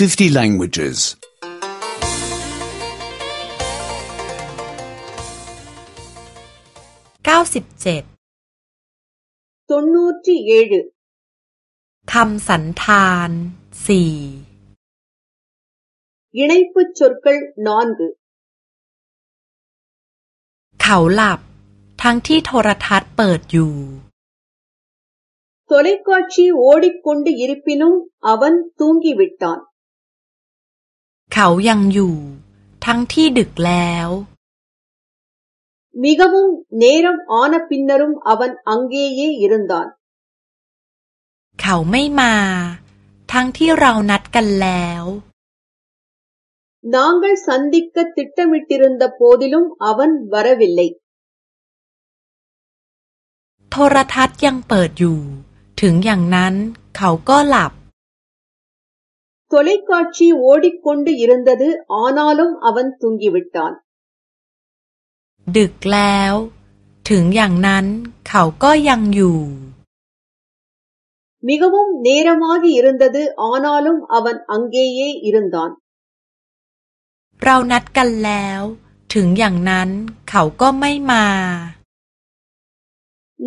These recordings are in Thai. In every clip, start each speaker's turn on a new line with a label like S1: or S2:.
S1: 50 languages. 97
S2: คำสันธานสี่ยินไอปุชุรกลนอน
S1: เขาหลับ ทั้งที่โทรทัศน์เปิดอยู่
S2: ตัวเลขก็ชี้โอดิคุณด้ยิริพินุมอวันตุงกีวิตตอน
S1: ขายังอยู่ ทั้งที่ดึกแล้ว
S2: มีกบุ่งเนรมอ่อนปินนรุมอวันอังเกยเยยรันดอน เขาไม่มา ทั้งที่เรานัดกันแล้ว น้องกันสันดิกกัติดตตมิติรันดาพอดิลุมอวันวาระวิลเลย
S1: โทรทัศน์ยังเปิ
S2: ดอยู่ ถึงอย่างนั้นเขาก็หลับ தொலைக்காட்சி ஓடிக்கொண்டு இருந்தது ஆனாலும் அவன் தூங்கிவிட்டான் மிகவும் நேரமாகி இருந்தது ஆனாலும் அவன் அங்கேயே இருந்தான்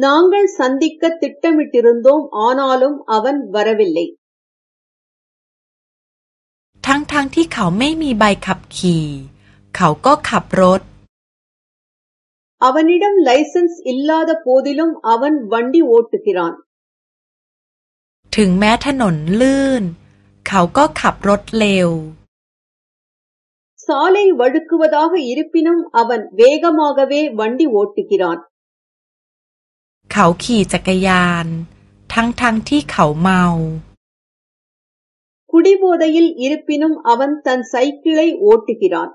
S2: நாங்கள் சந்திக்க திட்டமிட்டிருந்தோம் ஆனாலும் அவன் வரவில்லை
S1: ทั้งทที่เขาไม่มีใบขับขี่ เขาก็ขับรถ
S2: อาวันนี้ดมไลเซนส์อิลลาดาโพดิลุมอาวันวันดีโอตุกิรันถึงแม้ถนนลื่น เขาก็ขับรถเร็วซาเลย์วัดกุบดาห์อีริปินุมอาวันเวกามากเววันดีโอตุกิรัน
S1: เขาขี่จักรยาน ทั้งทที่เขาเมา
S2: குடிபோதையில் இருப்பினும் அவன் தன் சைக்கிளை ஓட்டுகிறான்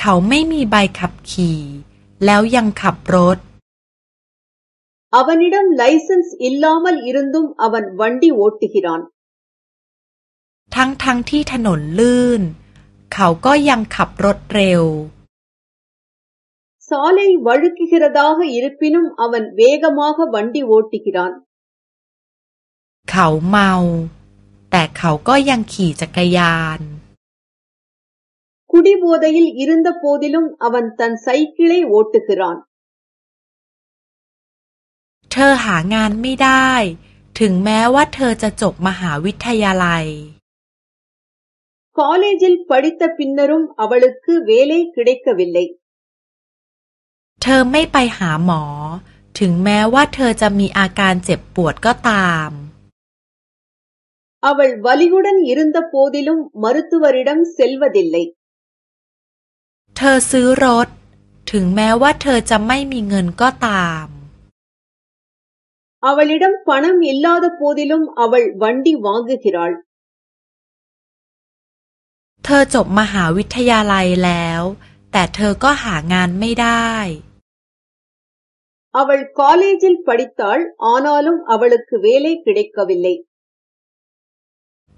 S1: เขาไม่มีใบขับขี่ แล้วยังขับรถ
S2: அவனிடம் லைசன்ஸ் இல்லாமல் இருந்தும் அவன் வண்டி ஓட்டுகிறான் ทั้งทั้งที่ถนนลื่น เขาก็ยังขับรถเร็ว சாலை வழுக்குகிறதாக இருப்பினும் அவன் வேகமாக வண்டி ஓட்டுகிறான்
S1: เขาเมา แต่เขาก็ยังขี่จักรยาน
S2: คุณีบัวดายล் இ ர ு ந ்พ போதிலும் அ வ ัน தன் ச ைล்ลி ள ை ஓ ட ் ட รอน
S1: เธอหางานไม่ได้ ถึงแม้ว่าเธอจะจบมหาวิท
S2: ยาลัย คอลเลจิลป ட ิตตปินนรุมอวัล வ ள ு க เลுคே ல ைกวิลเล่
S1: เธอไม่ไปหาหมอ ถึงแม้ว่าเธอจะมีอาการเจ็บปวดก็ตาม
S2: அவள் வலியுடன் இருந்த போதிலும் மருத்துவரிடம் செல்வதில்லை
S1: เธอซื้อรถ ถึงแม้ว่าเธอจะไม่มีเงินก็ตาม
S2: அவளிடம் பணம் இல்லாத போதிலும் அவள் வண்டி வாங்குகிறாள்
S1: เธอจบมหาวิทยาลัยแล้ว แต่เธอก็หางานไม่ได้
S2: அவள் காலேஜில் படித்தாள் ஆனாலும் அவளுக்கு வேலை கிடைக்கவில்லை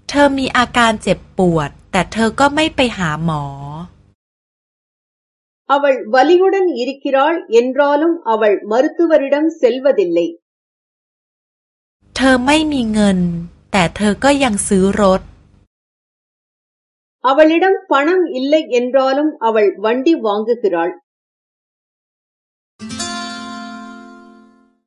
S1: เธอมีอาการเจ็บปวดแต่เธอก็ไม่ไปหาหมอ
S2: อาวัลวัลีโอดันยิริกิรอลเย็นรอลุมอาวัลมรุตุวริดัมเซลวดิลเลย
S1: เธอไม่มีเงิน แต่เธอก็ยังซื้
S2: อรถอาวัลีดัมปนังอิลเลกเย็นรอลุมอาวัลวันดีวังกิรัล